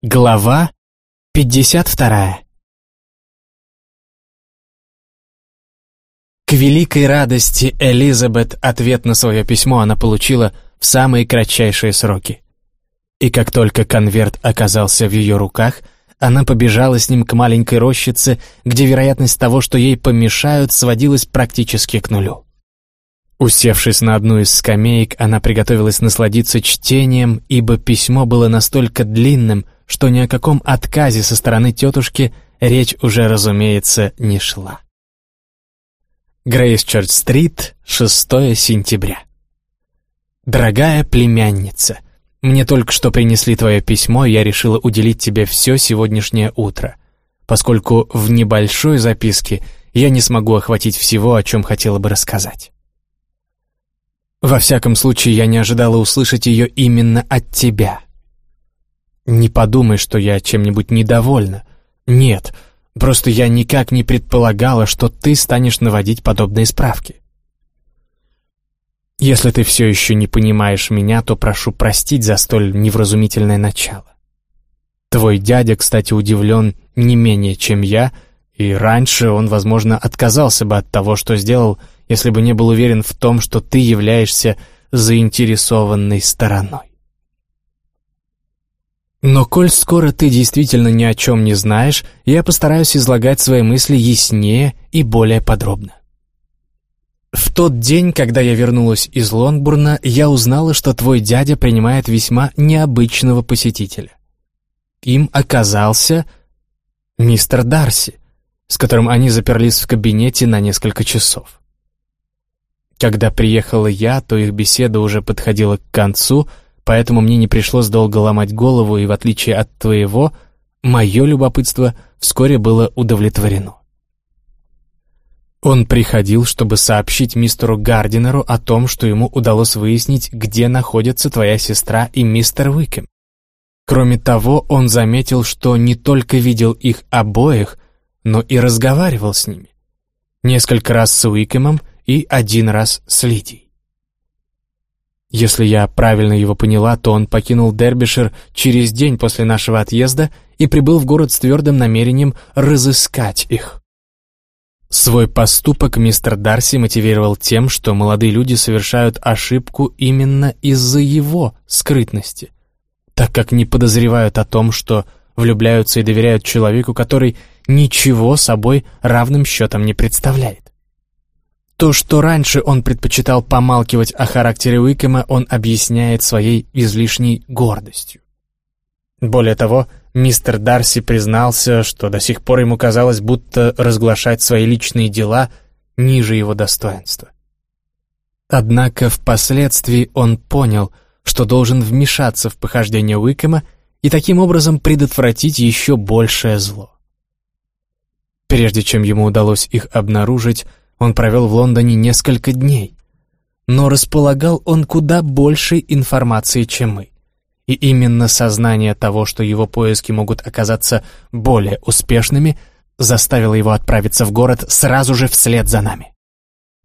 Глава 52 К великой радости Элизабет ответ на свое письмо она получила в самые кратчайшие сроки. И как только конверт оказался в ее руках, она побежала с ним к маленькой рощице, где вероятность того, что ей помешают, сводилась практически к нулю. Усевшись на одну из скамеек, она приготовилась насладиться чтением, ибо письмо было настолько длинным — что ни о каком отказе со стороны тетушки речь уже, разумеется, не шла. Грейсчерч-стрит, 6 сентября. Дорогая племянница, мне только что принесли твое письмо, и я решила уделить тебе все сегодняшнее утро, поскольку в небольшой записке я не смогу охватить всего, о чем хотела бы рассказать. Во всяком случае, я не ожидала услышать ее именно от тебя — не подумай, что я чем-нибудь недовольна. Нет, просто я никак не предполагала, что ты станешь наводить подобные справки. Если ты все еще не понимаешь меня, то прошу простить за столь невразумительное начало. Твой дядя, кстати, удивлен не менее, чем я, и раньше он, возможно, отказался бы от того, что сделал, если бы не был уверен в том, что ты являешься заинтересованной стороной. Но коль скоро ты действительно ни о чем не знаешь, я постараюсь излагать свои мысли яснее и более подробно. В тот день, когда я вернулась из Лонгбурна, я узнала, что твой дядя принимает весьма необычного посетителя. Им оказался мистер Дарси, с которым они заперлись в кабинете на несколько часов. Когда приехала я, то их беседа уже подходила к концу — поэтому мне не пришлось долго ломать голову, и в отличие от твоего, мое любопытство вскоре было удовлетворено. Он приходил, чтобы сообщить мистеру Гардинеру о том, что ему удалось выяснить, где находятся твоя сестра и мистер Уикем. Кроме того, он заметил, что не только видел их обоих, но и разговаривал с ними. Несколько раз с Уикемом и один раз с Лидией. Если я правильно его поняла, то он покинул Дербишир через день после нашего отъезда и прибыл в город с твердым намерением разыскать их. Свой поступок мистер Дарси мотивировал тем, что молодые люди совершают ошибку именно из-за его скрытности, так как не подозревают о том, что влюбляются и доверяют человеку, который ничего собой равным счетом не представляет. То, что раньше он предпочитал помалкивать о характере Уикема, он объясняет своей излишней гордостью. Более того, мистер Дарси признался, что до сих пор ему казалось, будто разглашать свои личные дела ниже его достоинства. Однако впоследствии он понял, что должен вмешаться в похождение Уикема и таким образом предотвратить еще большее зло. Прежде чем ему удалось их обнаружить, он провел в Лондоне несколько дней. Но располагал он куда большей информацией, чем мы. И именно сознание того, что его поиски могут оказаться более успешными, заставило его отправиться в город сразу же вслед за нами.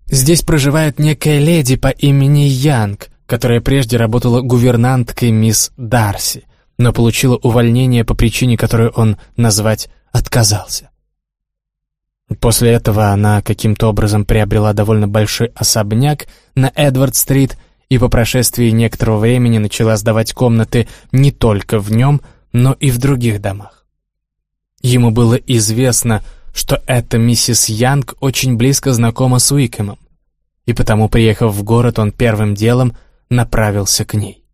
Здесь проживает некая леди по имени Янг, которая прежде работала гувернанткой мисс Дарси, но получила увольнение по причине, которую он назвать отказался. После этого она каким-то образом приобрела довольно большой особняк на Эдвард-стрит и по прошествии некоторого времени начала сдавать комнаты не только в нем, но и в других домах. Ему было известно, что эта миссис Янг очень близко знакома с Уикемом, и потому, приехав в город, он первым делом направился к ней.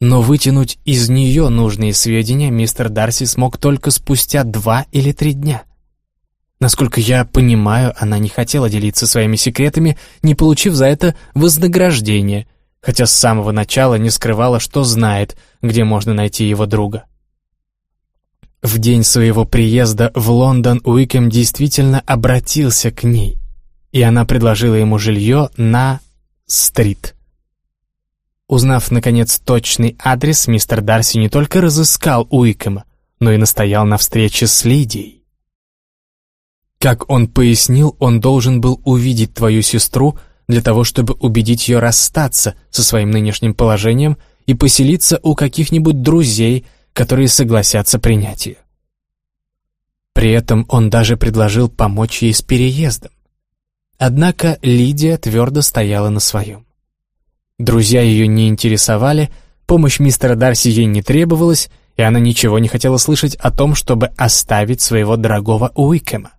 Но вытянуть из нее нужные сведения мистер Дарси смог только спустя два или три дня — Насколько я понимаю, она не хотела делиться своими секретами, не получив за это вознаграждение, хотя с самого начала не скрывала, что знает, где можно найти его друга. В день своего приезда в Лондон Уикем действительно обратился к ней, и она предложила ему жилье на стрит. Узнав, наконец, точный адрес, мистер Дарси не только разыскал Уикема, но и настоял на встрече с Лидией. Как он пояснил, он должен был увидеть твою сестру для того, чтобы убедить ее расстаться со своим нынешним положением и поселиться у каких-нибудь друзей, которые согласятся принять ее. При этом он даже предложил помочь ей с переездом. Однако Лидия твердо стояла на своем. Друзья ее не интересовали, помощь мистера Дарси ей не требовалась, и она ничего не хотела слышать о том, чтобы оставить своего дорогого Уикема.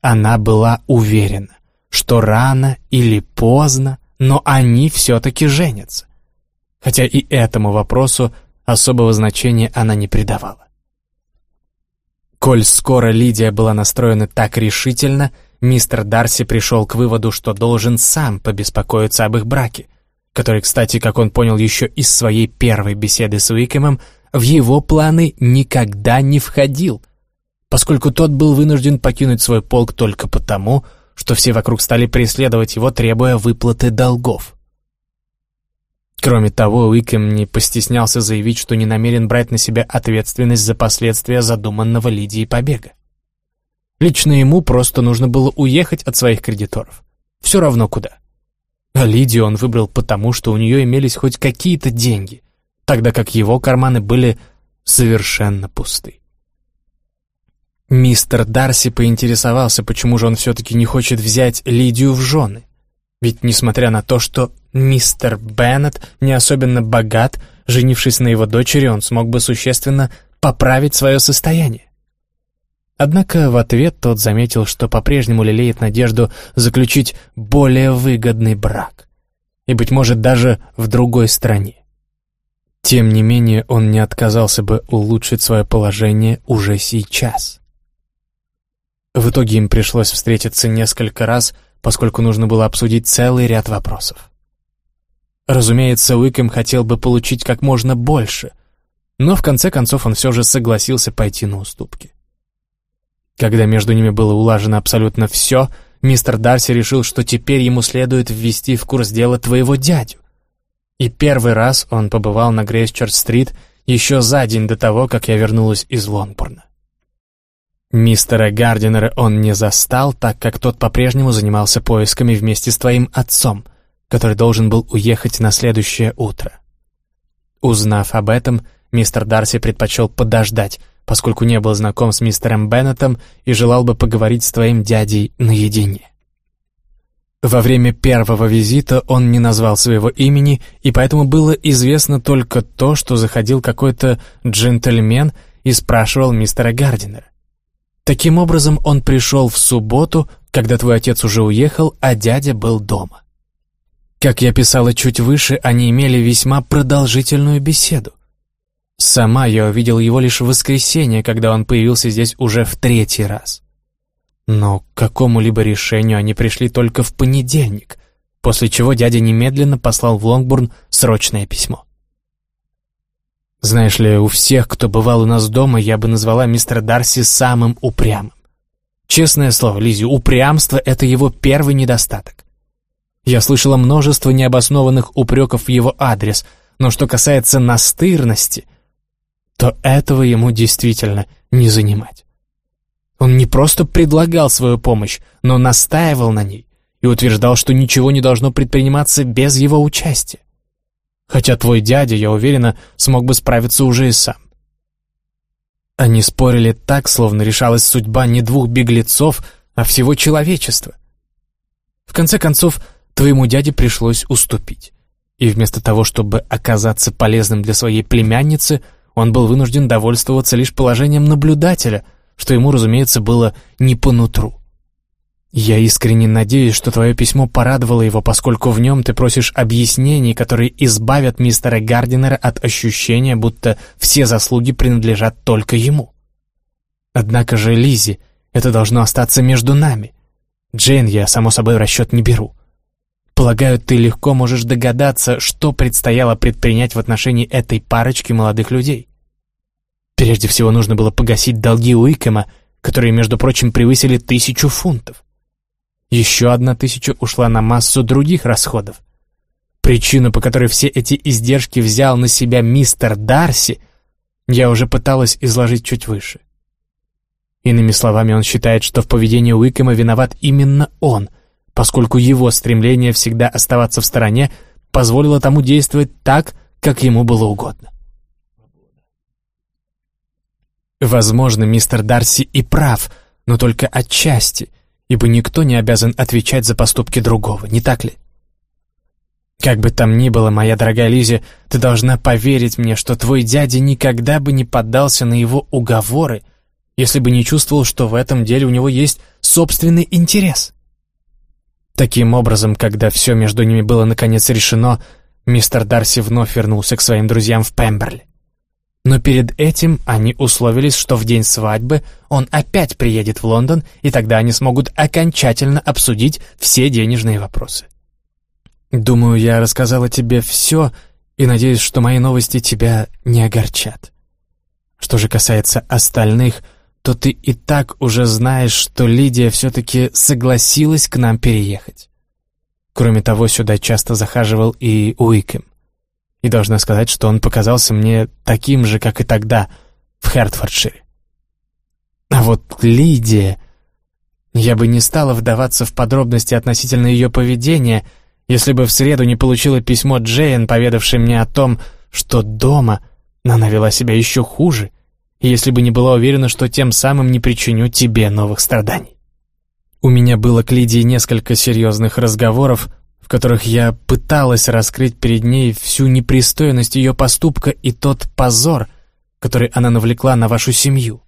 Она была уверена, что рано или поздно, но они все-таки женятся. Хотя и этому вопросу особого значения она не придавала. Коль скоро Лидия была настроена так решительно, мистер Дарси пришел к выводу, что должен сам побеспокоиться об их браке, который, кстати, как он понял еще из своей первой беседы с Уикемом, в его планы никогда не входил, поскольку тот был вынужден покинуть свой полк только потому, что все вокруг стали преследовать его, требуя выплаты долгов. Кроме того, Уикем не постеснялся заявить, что не намерен брать на себя ответственность за последствия задуманного Лидии побега. Лично ему просто нужно было уехать от своих кредиторов. Все равно куда. А Лидию он выбрал потому, что у нее имелись хоть какие-то деньги, тогда как его карманы были совершенно пусты. Мистер Дарси поинтересовался, почему же он все-таки не хочет взять Лидию в жены. Ведь, несмотря на то, что мистер Беннет не особенно богат, женившись на его дочери, он смог бы существенно поправить свое состояние. Однако в ответ тот заметил, что по-прежнему лелеет надежду заключить более выгодный брак. И, быть может, даже в другой стране. Тем не менее, он не отказался бы улучшить свое положение уже сейчас. В итоге им пришлось встретиться несколько раз, поскольку нужно было обсудить целый ряд вопросов. Разумеется, Уикэм хотел бы получить как можно больше, но в конце концов он все же согласился пойти на уступки. Когда между ними было улажено абсолютно все, мистер Дарси решил, что теперь ему следует ввести в курс дела твоего дядю. И первый раз он побывал на Грейсчерч-стрит еще за день до того, как я вернулась из Лонгборна. Мистера Гардинера он не застал, так как тот по-прежнему занимался поисками вместе с твоим отцом, который должен был уехать на следующее утро. Узнав об этом, мистер Дарси предпочел подождать, поскольку не был знаком с мистером Беннетом и желал бы поговорить с твоим дядей наедине. Во время первого визита он не назвал своего имени, и поэтому было известно только то, что заходил какой-то джентльмен и спрашивал мистера Гардинера. Таким образом, он пришел в субботу, когда твой отец уже уехал, а дядя был дома. Как я писала чуть выше, они имели весьма продолжительную беседу. Сама я увидел его лишь в воскресенье, когда он появился здесь уже в третий раз. Но к какому-либо решению они пришли только в понедельник, после чего дядя немедленно послал в Лонгбурн срочное письмо. Знаешь ли, у всех, кто бывал у нас дома, я бы назвала мистера Дарси самым упрямым. Честное слово, Лизи, упрямство — это его первый недостаток. Я слышала множество необоснованных упреков в его адрес, но что касается настырности, то этого ему действительно не занимать. Он не просто предлагал свою помощь, но настаивал на ней и утверждал, что ничего не должно предприниматься без его участия. Хотя твой дядя, я уверена, смог бы справиться уже и сам. Они спорили так, словно решалась судьба не двух беглецов, а всего человечества. В конце концов, твоему дяде пришлось уступить. И вместо того, чтобы оказаться полезным для своей племянницы, он был вынужден довольствоваться лишь положением наблюдателя, что ему, разумеется, было не по нутру. Я искренне надеюсь, что твое письмо порадовало его, поскольку в нем ты просишь объяснений, которые избавят мистера Гардинера от ощущения, будто все заслуги принадлежат только ему. Однако же, Лизи, это должно остаться между нами. Джейн я, само собой, в расчет не беру. Полагаю, ты легко можешь догадаться, что предстояло предпринять в отношении этой парочки молодых людей. Прежде всего нужно было погасить долги Уикэма, которые, между прочим, превысили тысячу фунтов. Еще одна тысяча ушла на массу других расходов. Причину, по которой все эти издержки взял на себя мистер Дарси, я уже пыталась изложить чуть выше. Иными словами, он считает, что в поведении Уикэма виноват именно он, поскольку его стремление всегда оставаться в стороне позволило тому действовать так, как ему было угодно. Возможно, мистер Дарси и прав, но только отчасти, ибо никто не обязан отвечать за поступки другого, не так ли? Как бы там ни было, моя дорогая Лизи, ты должна поверить мне, что твой дядя никогда бы не поддался на его уговоры, если бы не чувствовал, что в этом деле у него есть собственный интерес. Таким образом, когда все между ними было наконец решено, мистер Дарси вновь вернулся к своим друзьям в Пемберли. Но перед этим они условились, что в день свадьбы он опять приедет в Лондон, и тогда они смогут окончательно обсудить все денежные вопросы. Думаю, я рассказала тебе все, и надеюсь, что мои новости тебя не огорчат. Что же касается остальных, то ты и так уже знаешь, что Лидия все-таки согласилась к нам переехать. Кроме того, сюда часто захаживал и Уикем. И должна сказать, что он показался мне таким же, как и тогда, в Хертфордшире. А вот Лидия... Я бы не стала вдаваться в подробности относительно ее поведения — если бы в среду не получила письмо Джейн, поведавшей мне о том, что дома она вела себя еще хуже, и если бы не была уверена, что тем самым не причиню тебе новых страданий. У меня было к Лидии несколько серьезных разговоров, которых я пыталась раскрыть перед ней всю непристойность ее поступка и тот позор, который она навлекла на вашу семью.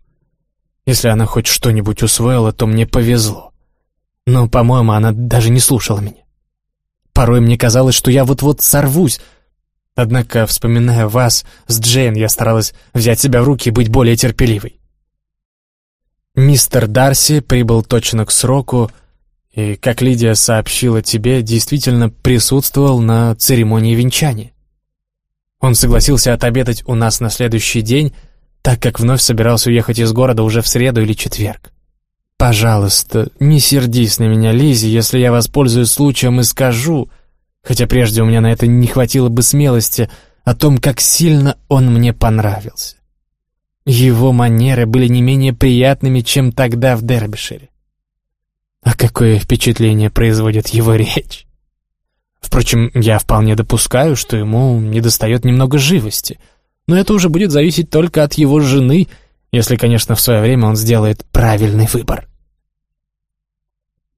Если она хоть что-нибудь усвоила, то мне повезло. Но, по-моему, она даже не слушала меня. Порой мне казалось, что я вот-вот сорвусь. Однако, вспоминая вас с Джейн, я старалась взять себя в руки и быть более терпеливой. Мистер Дарси прибыл точно к сроку и, как Лидия сообщила тебе, действительно присутствовал на церемонии венчания. Он согласился отобедать у нас на следующий день, так как вновь собирался уехать из города уже в среду или четверг. «Пожалуйста, не сердись на меня, Лизи, если я воспользуюсь случаем и скажу, хотя прежде у меня на это не хватило бы смелости, о том, как сильно он мне понравился. Его манеры были не менее приятными, чем тогда в Дербишире. А какое впечатление производит его речь? Впрочем, я вполне допускаю, что ему недостает немного живости, но это уже будет зависеть только от его жены, если, конечно, в свое время он сделает правильный выбор.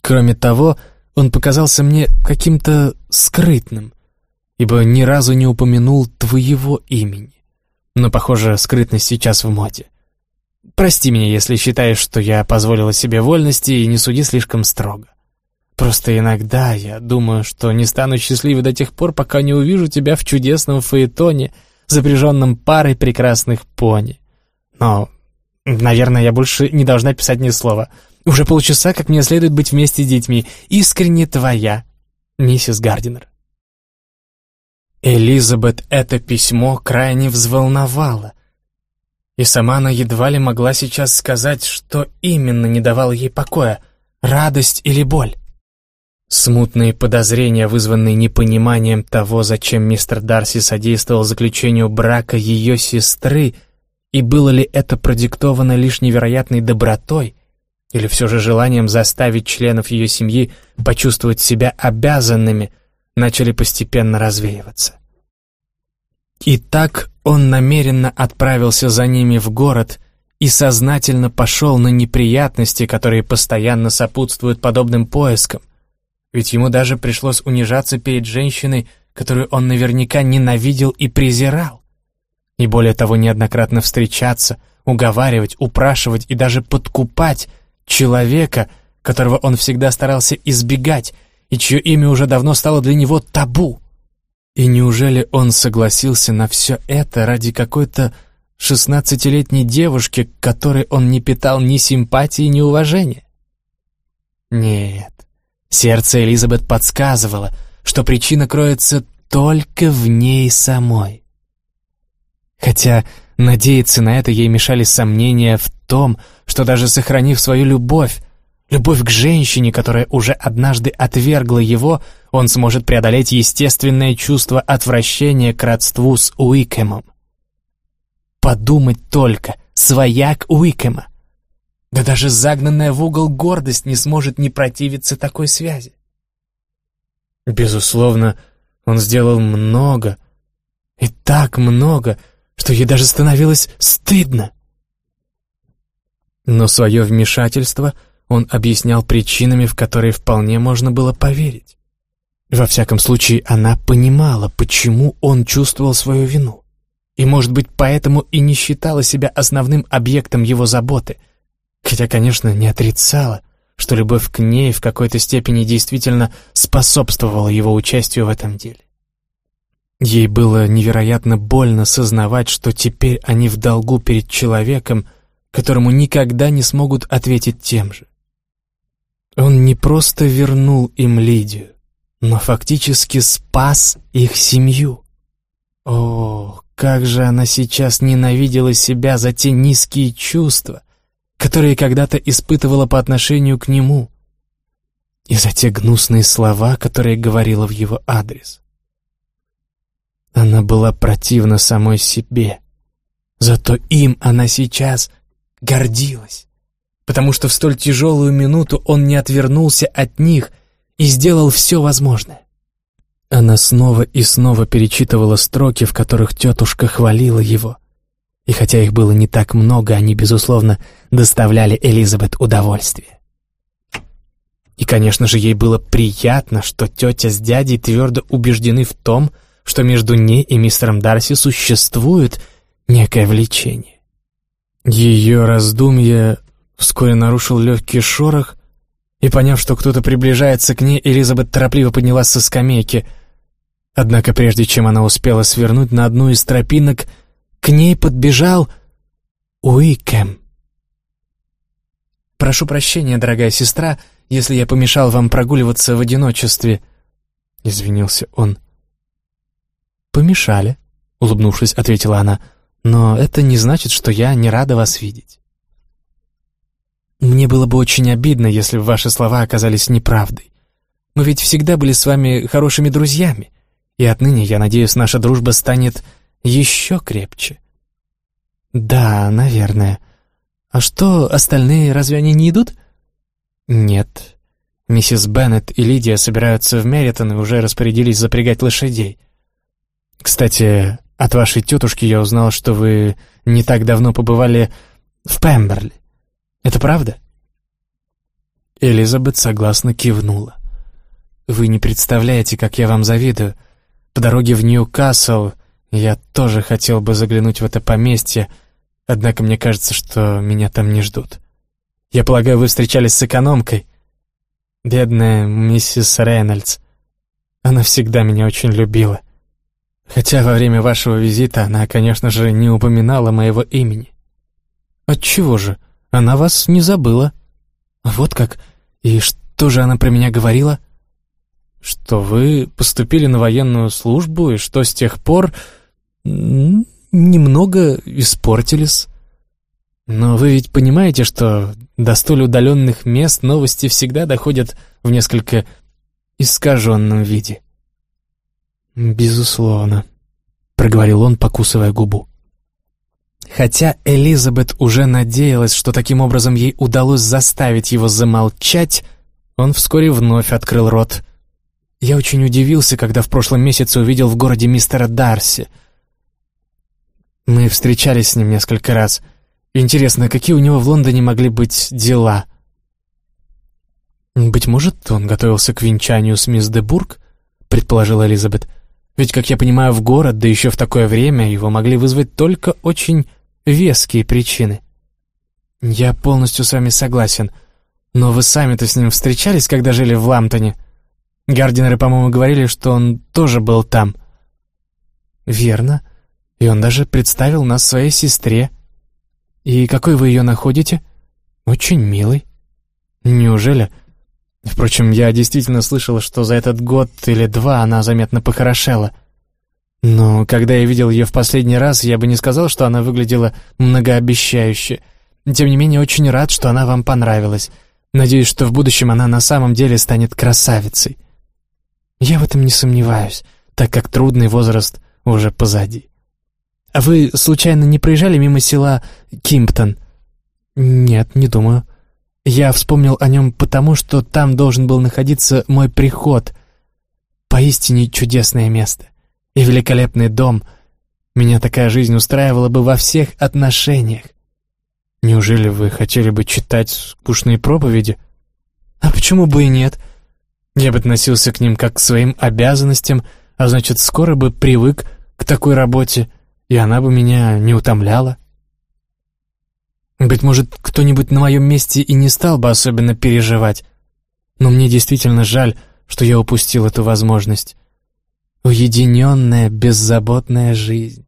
Кроме того, он показался мне каким-то скрытным, ибо ни разу не упомянул твоего имени. Но, похоже, скрытность сейчас в моде. Прости меня, если считаешь, что я позволила себе вольности и не суди слишком строго. Просто иногда я думаю, что не стану счастливой до тех пор, пока не увижу тебя в чудесном фаэтоне, запряженном парой прекрасных пони. Но, наверное, я больше не должна писать ни слова — уже полчаса, как мне следует быть вместе с детьми. Искренне твоя, миссис Гардинер. Элизабет это письмо крайне взволновало. И сама она едва ли могла сейчас сказать, что именно не давало ей покоя, радость или боль. Смутные подозрения, вызванные непониманием того, зачем мистер Дарси содействовал заключению брака ее сестры, и было ли это продиктовано лишь невероятной добротой, или все же желанием заставить членов ее семьи почувствовать себя обязанными, начали постепенно развеиваться. И так он намеренно отправился за ними в город и сознательно пошел на неприятности, которые постоянно сопутствуют подобным поискам, ведь ему даже пришлось унижаться перед женщиной, которую он наверняка ненавидел и презирал. И более того, неоднократно встречаться, уговаривать, упрашивать и даже подкупать – человека, которого он всегда старался избегать и чье имя уже давно стало для него табу. И неужели он согласился на все это ради какой-то шестнадцатилетней девушки, к которой он не питал ни симпатии, ни уважения? Нет, сердце Элизабет подсказывало, что причина кроется только в ней самой. Хотя надеяться на это ей мешали сомнения в том, что даже сохранив свою любовь, любовь к женщине, которая уже однажды отвергла его, он сможет преодолеть естественное чувство отвращения к родству с Уикэмом. Подумать только, свояк Уикэма. Да даже загнанная в угол гордость не сможет не противиться такой связи. Безусловно, он сделал много, и так много, что ей даже становилось стыдно. Но свое вмешательство он объяснял причинами, в которые вполне можно было поверить. Во всяком случае, она понимала, почему он чувствовал свою вину. И, может быть, поэтому и не считала себя основным объектом его заботы, хотя, конечно, не отрицала, что любовь к ней в какой-то степени действительно способствовала его участию в этом деле. Ей было невероятно больно сознавать, что теперь они в долгу перед человеком, которому никогда не смогут ответить тем же. Он не просто вернул им Лидию, но фактически спас их семью. О, как же она сейчас ненавидела себя за те низкие чувства, которые когда-то испытывала по отношению к нему, и за те гнусные слова, которые говорила в его адрес. Она была противна самой себе, зато им она сейчас гордилась, потому что в столь тяжелую минуту он не отвернулся от них и сделал все возможное. Она снова и снова перечитывала строки, в которых тетушка хвалила его. И хотя их было не так много, они, безусловно, доставляли Элизабет удовольствие. И, конечно же, ей было приятно, что тетя с дядей твердо убеждены в том, что между ней и мистером Дарси существует некое влечение. Ее раздумье вскоре нарушил легкий шорох, и, поняв, что кто-то приближается к ней, Элизабет торопливо поднялась со скамейки — Однако прежде чем она успела свернуть на одну из тропинок, к ней подбежал Уикэм. «Прошу прощения, дорогая сестра, если я помешал вам прогуливаться в одиночестве», — извинился он. «Помешали», — улыбнувшись, ответила она, «но это не значит, что я не рада вас видеть». «Мне было бы очень обидно, если бы ваши слова оказались неправдой. Мы ведь всегда были с вами хорошими друзьями. И отныне, я надеюсь, наша дружба станет еще крепче. Да, наверное. А что, остальные, разве они не идут? Нет. Миссис Беннет и Лидия собираются в Меритон и уже распорядились запрягать лошадей. Кстати, от вашей тетушки я узнал, что вы не так давно побывали в Пемберли. Это правда? Элизабет согласно кивнула. Вы не представляете, как я вам завидую. По дороге в Ньюкасл я тоже хотел бы заглянуть в это поместье, однако мне кажется, что меня там не ждут. Я полагаю, вы встречались с экономкой? Бедная миссис Рейнольдс. Она всегда меня очень любила. Хотя во время вашего визита она, конечно же, не упоминала моего имени. Отчего же? Она вас не забыла. Вот как? И что же она про меня говорила?» что вы поступили на военную службу и что с тех пор немного испортились. Но вы ведь понимаете, что до столь удаленных мест новости всегда доходят в несколько искаженном виде. «Безусловно», — проговорил он, покусывая губу. Хотя Элизабет уже надеялась, что таким образом ей удалось заставить его замолчать, он вскоре вновь открыл рот — я очень удивился, когда в прошлом месяце увидел в городе мистера Дарси. Мы встречались с ним несколько раз. Интересно, какие у него в Лондоне могли быть дела? «Быть может, он готовился к венчанию с мисс де Бург?» — предположила Элизабет. «Ведь, как я понимаю, в город, да еще в такое время, его могли вызвать только очень веские причины». «Я полностью с вами согласен. Но вы сами-то с ним встречались, когда жили в Ламптоне?» Гардинеры, по-моему, говорили, что он тоже был там. Верно. И он даже представил нас своей сестре. И какой вы ее находите? Очень милый. Неужели? Впрочем, я действительно слышала, что за этот год или два она заметно похорошела. Но когда я видел ее в последний раз, я бы не сказал, что она выглядела многообещающе. Тем не менее, очень рад, что она вам понравилась. Надеюсь, что в будущем она на самом деле станет красавицей. Я в этом не сомневаюсь, так как трудный возраст уже позади. А вы, случайно, не проезжали мимо села Кимптон? Нет, не думаю. Я вспомнил о нем потому, что там должен был находиться мой приход. Поистине чудесное место. И великолепный дом. Меня такая жизнь устраивала бы во всех отношениях. Неужели вы хотели бы читать скучные проповеди? А почему бы и нет? Я бы относился к ним как к своим обязанностям, а значит, скоро бы привык к такой работе, и она бы меня не утомляла. Быть может, кто-нибудь на моем месте и не стал бы особенно переживать, но мне действительно жаль, что я упустил эту возможность. Уединенная, беззаботная жизнь.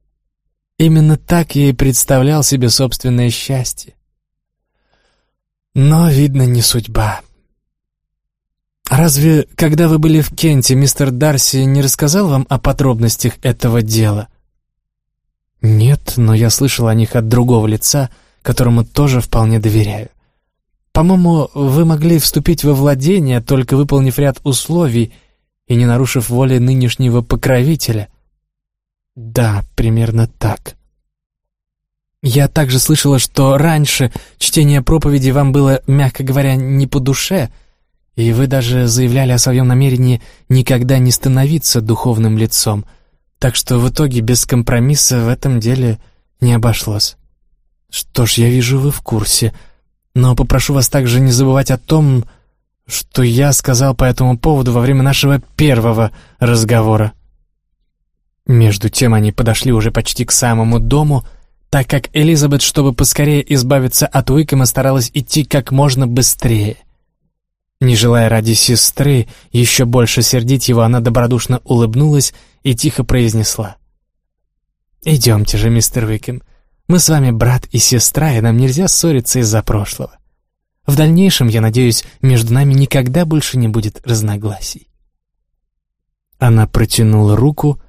Именно так я и представлял себе собственное счастье. Но, видно, не судьба. Разве, когда вы были в Кенте, мистер Дарси не рассказал вам о подробностях этого дела? Нет, но я слышал о них от другого лица, которому тоже вполне доверяю. По-моему, вы могли вступить во владение, только выполнив ряд условий и не нарушив воли нынешнего покровителя. Да, примерно так. Я также слышала, что раньше чтение проповеди вам было, мягко говоря, не по душе, и вы даже заявляли о своем намерении никогда не становиться духовным лицом, так что в итоге без компромисса в этом деле не обошлось. Что ж, я вижу, вы в курсе, но попрошу вас также не забывать о том, что я сказал по этому поводу во время нашего первого разговора. Между тем они подошли уже почти к самому дому, так как Элизабет, чтобы поскорее избавиться от Уикома, старалась идти как можно быстрее. Не желая ради сестры еще больше сердить его, она добродушно улыбнулась и тихо произнесла. «Идемте же, мистер Уикем, мы с вами брат и сестра, и нам нельзя ссориться из-за прошлого. В дальнейшем, я надеюсь, между нами никогда больше не будет разногласий». Она протянула руку,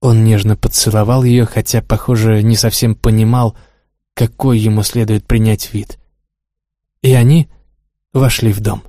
он нежно поцеловал ее, хотя, похоже, не совсем понимал, какой ему следует принять вид. И они вошли в дом.